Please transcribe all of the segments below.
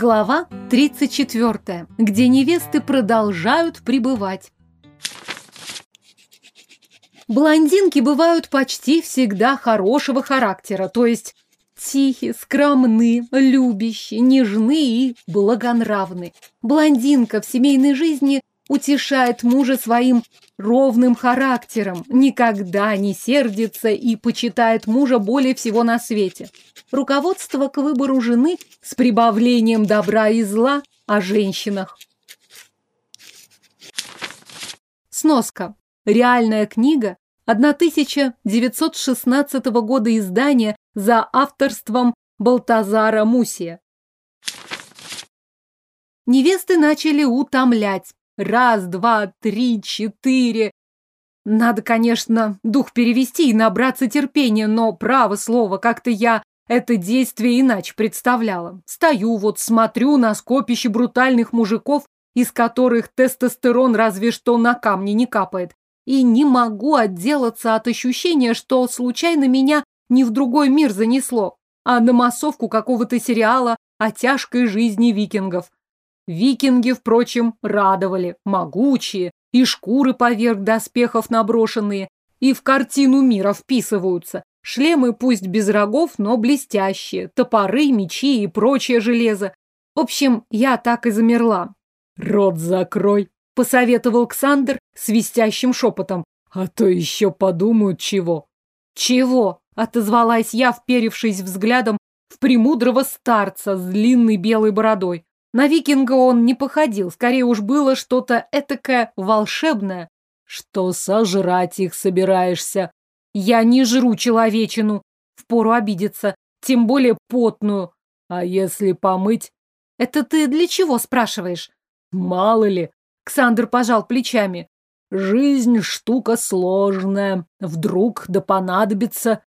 Глава 34, где невесты продолжают пребывать. Блондинки бывают почти всегда хорошего характера, то есть тихие, скромны, любящие, нежны и благонравны. Блондинка в семейной жизни утешает мужа своим ровным характером, никогда не сердится и почитает мужа более всего на свете. Руководство к выбору жены с прибавлением добра и зла о женщинах. Сноска. Реальная книга 1916 года издания за авторством Балтазара Мусия. Невесты начали утомлять. Раз, два, три, четыре. Надо, конечно, дух перевести и набраться терпения, но, право слово, как-то я это действие иначе представляла. Стою вот, смотрю на скопище брутальных мужиков, из которых тестостерон разве что на камни не капает, и не могу отделаться от ощущения, что случайно меня не в другой мир занесло, а на массовку какого-то сериала о тяжкой жизни викингов. Викинги, впрочем, радовали, могучие, и шкуры поверх доспехов наброшенные, и в картину мира вписываются. Шлемы пусть без рогов, но блестящие, топоры, мечи и прочее железо. В общем, я так и замерла. «Рот закрой», — посоветовал Ксандр свистящим шепотом. «А то еще подумают чего». «Чего?» — отозвалась я, вперевшись взглядом в премудрого старца с длинной белой бородой. На викинга он не походил, скорее уж было что-то этакое волшебное. Что сожрать их собираешься? Я не жру человечину. Впору обидеться, тем более потную. А если помыть? Это ты для чего спрашиваешь? Мало ли. Ксандр пожал плечами. Жизнь штука сложная. Вдруг да понадобится.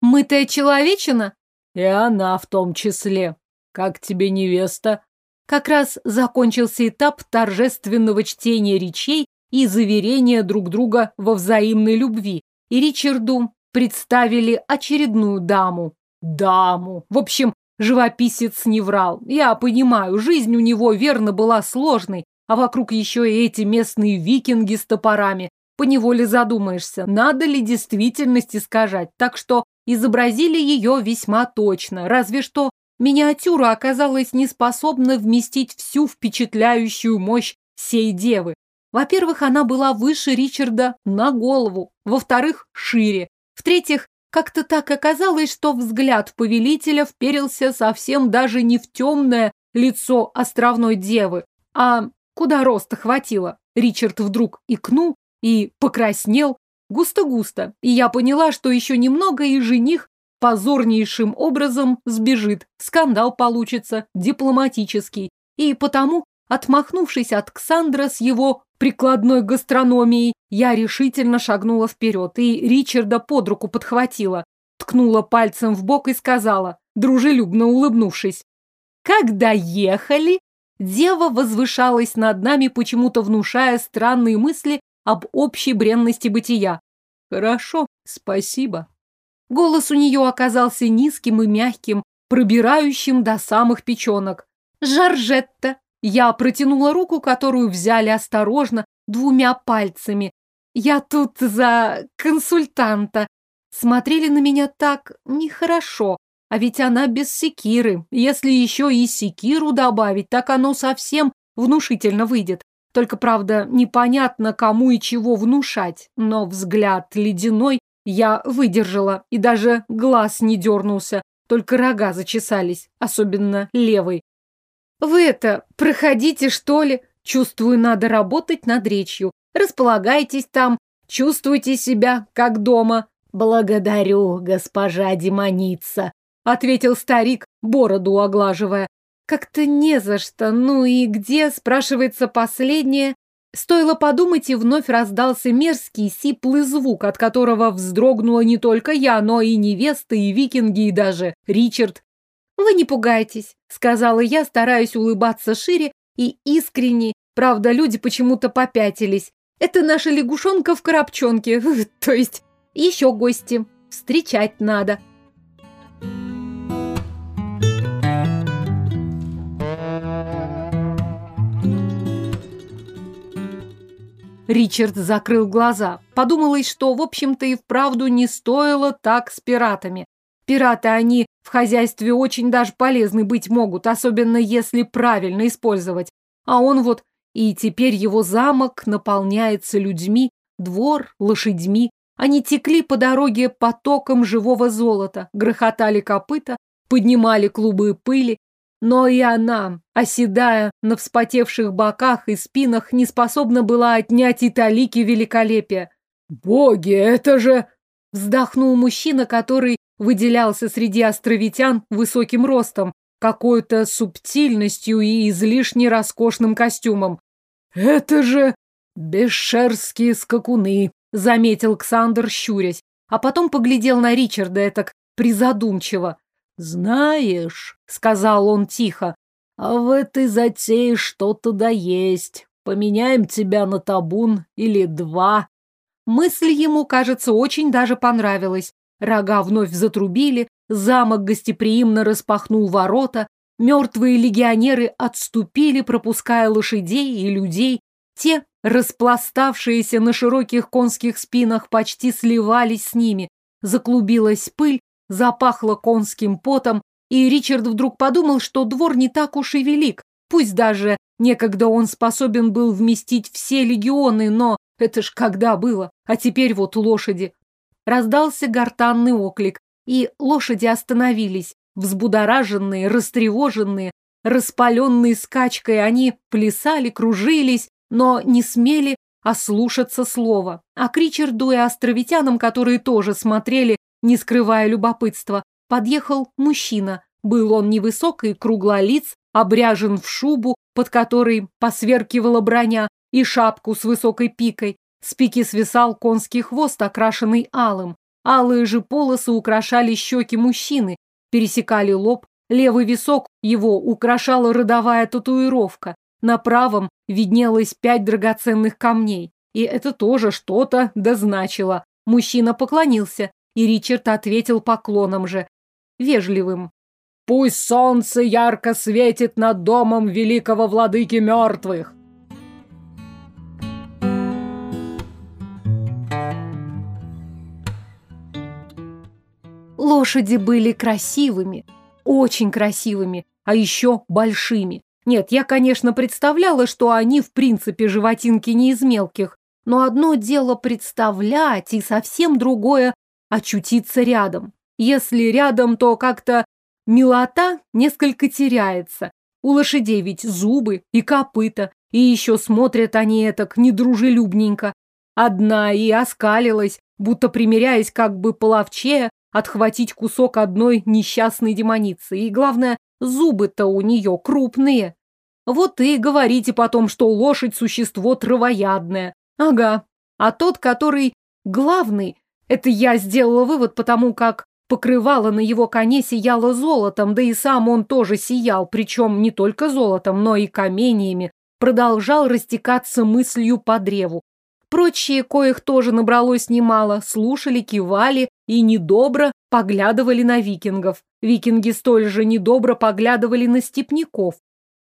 Мытая человечина? И она в том числе. Как тебе невеста? Как раз закончился этап торжественного чтения речей и заверения друг друга во взаимной любви, и Ричарду представили очередную даму. Даму. В общем, живописец не врал. Я понимаю, жизнь у него верно была сложной, а вокруг еще и эти местные викинги с топорами. Поневоле задумаешься, надо ли действительность искажать, так что изобразили ее весьма точно, разве что Миниатюра оказалась неспособна вместить всю впечатляющую мощь сей девы. Во-первых, она была выше Ричарда на голову, во-вторых, шире, в-третьих, как-то так оказалось, что взгляд повелителя вперился совсем даже не в темное лицо островной девы, а куда роста хватило. Ричард вдруг икнул и покраснел густо-густо, и я поняла, что еще немного и жених позорнейшим образом сбежит. Скандал получится, дипломатический. И потому, отмахнувшись от Ксандра с его прикладной гастрономией, я решительно шагнула вперед и Ричарда под руку подхватила, ткнула пальцем в бок и сказала, дружелюбно улыбнувшись. «Когда ехали?» Дева возвышалась над нами, почему-то внушая странные мысли об общей бренности бытия. «Хорошо, спасибо», Голос у нее оказался низким и мягким, пробирающим до самых печенок. «Жоржетта!» Я протянула руку, которую взяли осторожно, двумя пальцами. «Я тут за консультанта!» Смотрели на меня так нехорошо, а ведь она без секиры. Если еще и секиру добавить, так оно совсем внушительно выйдет. Только, правда, непонятно, кому и чего внушать. Но взгляд ледяной я выдержала, и даже глаз не дернулся, только рога зачесались, особенно левый. «Вы это, проходите, что ли? Чувствую, надо работать над речью. Располагайтесь там, чувствуйте себя, как дома». «Благодарю, госпожа демоница», — ответил старик, бороду оглаживая. «Как-то не за что. Ну и где?» — спрашивается последнее. Стоило подумать, и вновь раздался мерзкий сиплый звук, от которого вздрогнула не только я, но и невеста, и викинги, и даже Ричард. «Вы не пугайтесь», — сказала я, стараясь улыбаться шире и искренне. Правда, люди почему-то попятились. «Это наша лягушонка в коробчонке, то есть еще гости. Встречать надо». Ричард закрыл глаза. Подумалось, что, в общем-то, и вправду не стоило так с пиратами. Пираты, они в хозяйстве очень даже полезны быть могут, особенно если правильно использовать. А он вот, и теперь его замок наполняется людьми, двор лошадьми. Они текли по дороге потоком живого золота, грохотали копыта, поднимали клубы пыли, но и она, оседая на вспотевших боках и спинах, не способна была отнять и талики великолепия. «Боги, это же...» Вздохнул мужчина, который выделялся среди островитян высоким ростом, какой-то субтильностью и излишне роскошным костюмом. «Это же бесшерские скакуны», — заметил Ксандр, щурясь, а потом поглядел на Ричарда так призадумчиво. «Знаешь», — сказал он тихо, — «а в этой затее что-то да есть. Поменяем тебя на табун или два». Мысль ему, кажется, очень даже понравилась. Рога вновь затрубили, замок гостеприимно распахнул ворота, мертвые легионеры отступили, пропуская лошадей и людей. Те, распластавшиеся на широких конских спинах, почти сливались с ними. Заклубилась пыль, запахло конским потом, и Ричард вдруг подумал, что двор не так уж и велик. Пусть даже некогда он способен был вместить все легионы, но это ж когда было? А теперь вот лошади. Раздался гортанный оклик, и лошади остановились. Взбудораженные, растревоженные, распаленные скачкой, они плясали, кружились, но не смели ослушаться слова. А к Ричарду и островитянам, которые тоже смотрели не скрывая любопытства, подъехал мужчина. Был он невысокий, круглолиц, обряжен в шубу, под которой посверкивала броня, и шапку с высокой пикой. С пики свисал конский хвост, окрашенный алым. Алые же полосы украшали щеки мужчины, пересекали лоб, левый висок его украшала родовая татуировка. На правом виднелось пять драгоценных камней. И это тоже что-то дозначило. Мужчина поклонился, и Ричард ответил поклоном же, вежливым. «Пусть солнце ярко светит над домом великого владыки мертвых!» Лошади были красивыми, очень красивыми, а еще большими. Нет, я, конечно, представляла, что они, в принципе, животинки не из мелких, но одно дело представлять, и совсем другое очутиться рядом. Если рядом, то как-то милота несколько теряется. У лошадей ведь зубы и копыта, и еще смотрят они так недружелюбненько. Одна и оскалилась, будто примеряясь как бы половчее отхватить кусок одной несчастной демоницы. И главное, зубы-то у нее крупные. Вот и говорите потом, что лошадь – существо травоядное. Ага. А тот, который главный, это я сделала вывод, потому как покрывало на его коне сияло золотом, да и сам он тоже сиял, причем не только золотом, но и каменьями, продолжал растекаться мыслью по древу. Прочие, коих тоже набралось немало, слушали, кивали и недобро поглядывали на викингов. Викинги столь же недобро поглядывали на степняков,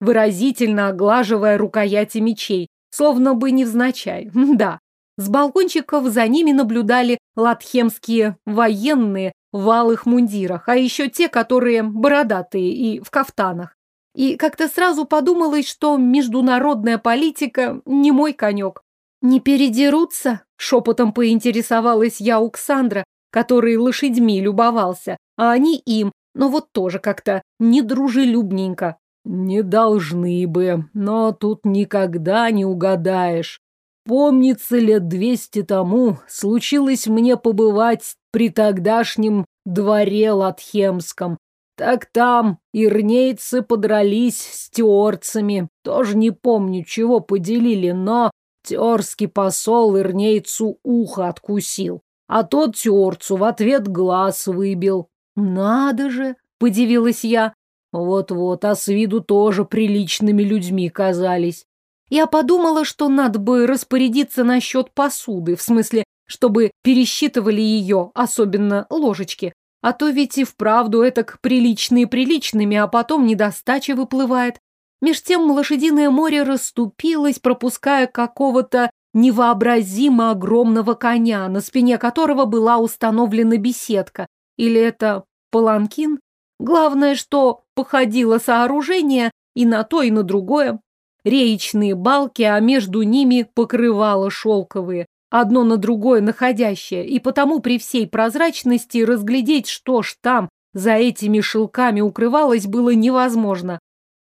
выразительно оглаживая рукояти мечей, словно бы невзначай. Да, с балкончиков за ними наблюдали латхемские военные в алых мундирах, а еще те, которые бородатые и в кафтанах. И как-то сразу подумалось, что международная политика не мой конек. «Не передерутся?» – шепотом поинтересовалась я у Ксандра, который лошадьми любовался, а они им, но вот тоже как-то недружелюбненько. «Не должны бы, но тут никогда не угадаешь», Помнится, лет двести тому случилось мне побывать при тогдашнем дворе Латхемском. Так там ирнейцы подрались с теорцами. Тоже не помню, чего поделили, но теорский посол ирнейцу ухо откусил. А тот теорцу в ответ глаз выбил. Надо же, подивилась я. Вот-вот, а с виду тоже приличными людьми казались. Я подумала, что надо бы распорядиться насчет посуды, в смысле, чтобы пересчитывали ее, особенно ложечки. А то ведь и вправду это к приличные приличными, а потом недостача выплывает. Меж тем лошадиное море расступилось, пропуская какого-то невообразимо огромного коня, на спине которого была установлена беседка. Или это паланкин? Главное, что походило сооружение и на то, и на другое. Реечные балки, а между ними покрывало шелковые, одно на другое находящее, и потому при всей прозрачности разглядеть, что ж там за этими шелками укрывалось, было невозможно.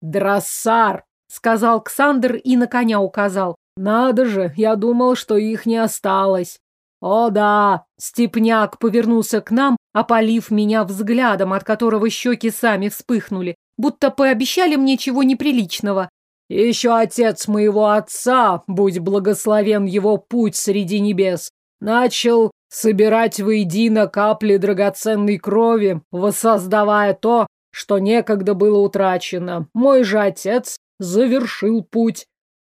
«Дроссар!» — сказал Ксандр и на коня указал. «Надо же, я думал, что их не осталось». «О да!» — Степняк повернулся к нам, опалив меня взглядом, от которого щеки сами вспыхнули, будто пообещали мне чего неприличного. Еще отец моего отца, будь благословен его путь среди небес, начал собирать воедино капли драгоценной крови, воссоздавая то, что некогда было утрачено. Мой же отец завершил путь.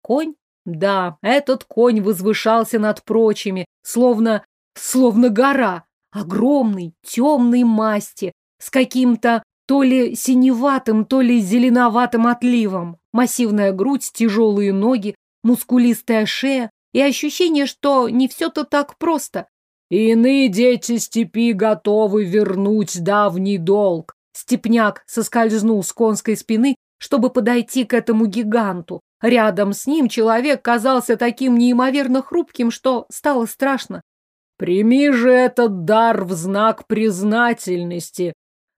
Конь? Да, этот конь возвышался над прочими, словно... словно гора, огромный, темной масти, с каким-то то ли синеватым, то ли зеленоватым отливом. Массивная грудь, тяжелые ноги, мускулистая шея и ощущение, что не все-то так просто. Иные дети степи готовы вернуть давний долг. Степняк соскользнул с конской спины, чтобы подойти к этому гиганту. Рядом с ним человек казался таким неимоверно хрупким, что стало страшно. «Прими же этот дар в знак признательности.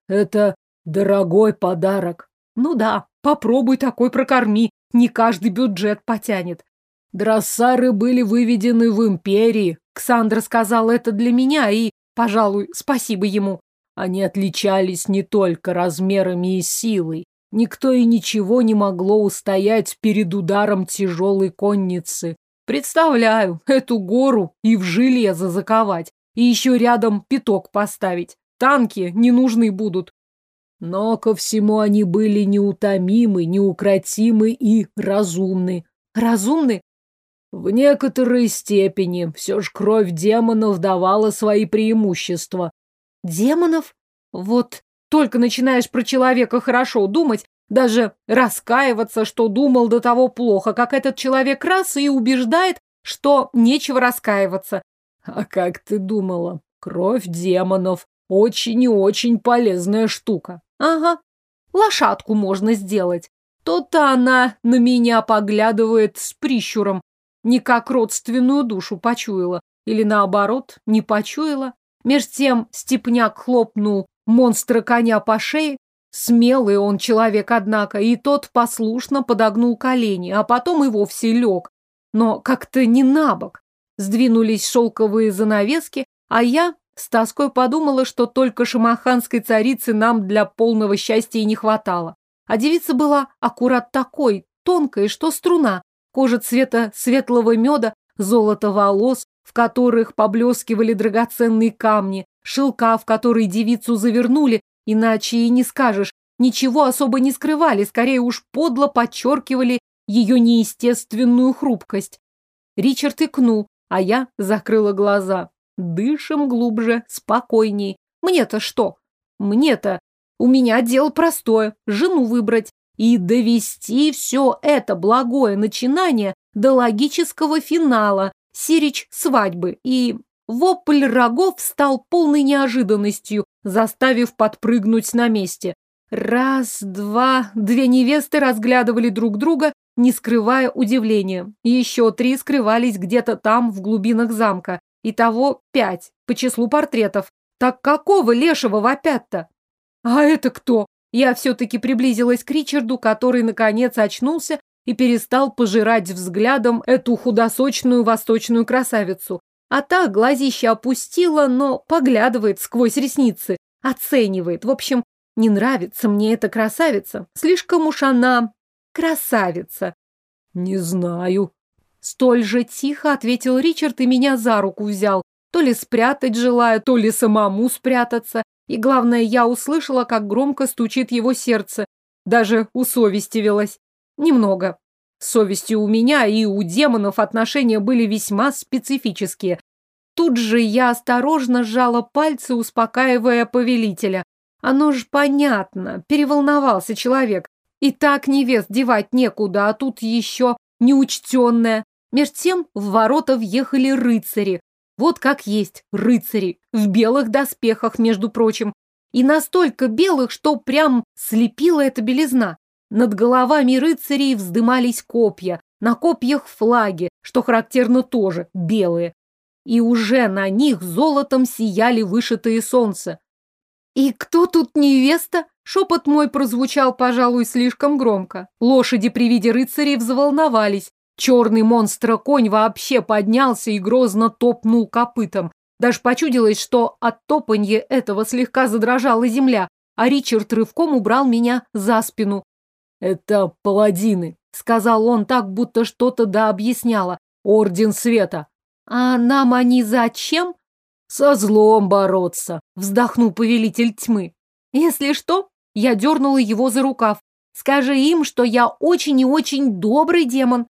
Это Дорогой подарок. Ну да, попробуй такой прокорми, не каждый бюджет потянет. Дроссары были выведены в империи. Ксандра сказал это для меня и, пожалуй, спасибо ему. Они отличались не только размерами и силой. Никто и ничего не могло устоять перед ударом тяжелой конницы. Представляю, эту гору и в железо заковать, и еще рядом пяток поставить. Танки не нужны будут. Но ко всему они были неутомимы, неукротимы и разумны. Разумны? В некоторой степени. Все ж кровь демонов давала свои преимущества. Демонов? Вот только начинаешь про человека хорошо думать, даже раскаиваться, что думал до того плохо, как этот человек раз и убеждает, что нечего раскаиваться. А как ты думала? Кровь демонов. Очень и очень полезная штука. Ага, лошадку можно сделать. То-то она на меня поглядывает с прищуром. Не как родственную душу почуяла. Или наоборот, не почуяла. Меж тем степняк хлопнул монстра коня по шее. Смелый он человек, однако, и тот послушно подогнул колени, а потом и вовсе лег. Но как-то не набок. Сдвинулись шелковые занавески, а я с тоской подумала, что только шамаханской царицы нам для полного счастья и не хватало. А девица была аккурат такой, тонкой, что струна, кожа цвета светлого меда, золото волос, в которых поблескивали драгоценные камни, шелка, в которые девицу завернули, иначе и не скажешь, ничего особо не скрывали, скорее уж подло подчеркивали ее неестественную хрупкость. Ричард икнул, а я закрыла глаза. Дышим глубже, спокойней. Мне-то что? Мне-то? У меня дело простое. Жену выбрать. И довести все это благое начинание до логического финала, сирич свадьбы. И вопль рогов стал полной неожиданностью, заставив подпрыгнуть на месте. Раз, два, две невесты разглядывали друг друга, не скрывая удивления. Еще три скрывались где-то там, в глубинах замка. Итого пять по числу портретов. Так какого лешего вопят-то? А это кто? Я все-таки приблизилась к Ричарду, который, наконец, очнулся и перестал пожирать взглядом эту худосочную восточную красавицу. А та глазище опустила, но поглядывает сквозь ресницы, оценивает. В общем, не нравится мне эта красавица. Слишком уж она красавица. Не знаю, Столь же тихо ответил Ричард и меня за руку взял. То ли спрятать желая, то ли самому спрятаться. И главное, я услышала, как громко стучит его сердце. Даже усовестивилась. Немного. С совестью у меня и у демонов отношения были весьма специфические. Тут же я осторожно сжала пальцы, успокаивая повелителя. Оно ж понятно, переволновался человек. И так невест девать некуда, а тут еще неучтенная. Меж тем в ворота въехали рыцари. Вот как есть рыцари, в белых доспехах, между прочим. И настолько белых, что прям слепила эта белизна. Над головами рыцарей вздымались копья, на копьях флаги, что характерно тоже белые. И уже на них золотом сияли вышитые солнце. «И кто тут невеста?» Шепот мой прозвучал, пожалуй, слишком громко. Лошади при виде рыцарей взволновались. Черный монстр-конь вообще поднялся и грозно топнул копытом. Даже почудилось, что от топанья этого слегка задрожала земля, а Ричард рывком убрал меня за спину. «Это паладины», — сказал он так, будто что-то да объясняло. «Орден света». «А нам они зачем?» «Со злом бороться», — вздохнул повелитель тьмы. «Если что, я дернула его за рукав. Скажи им, что я очень и очень добрый демон.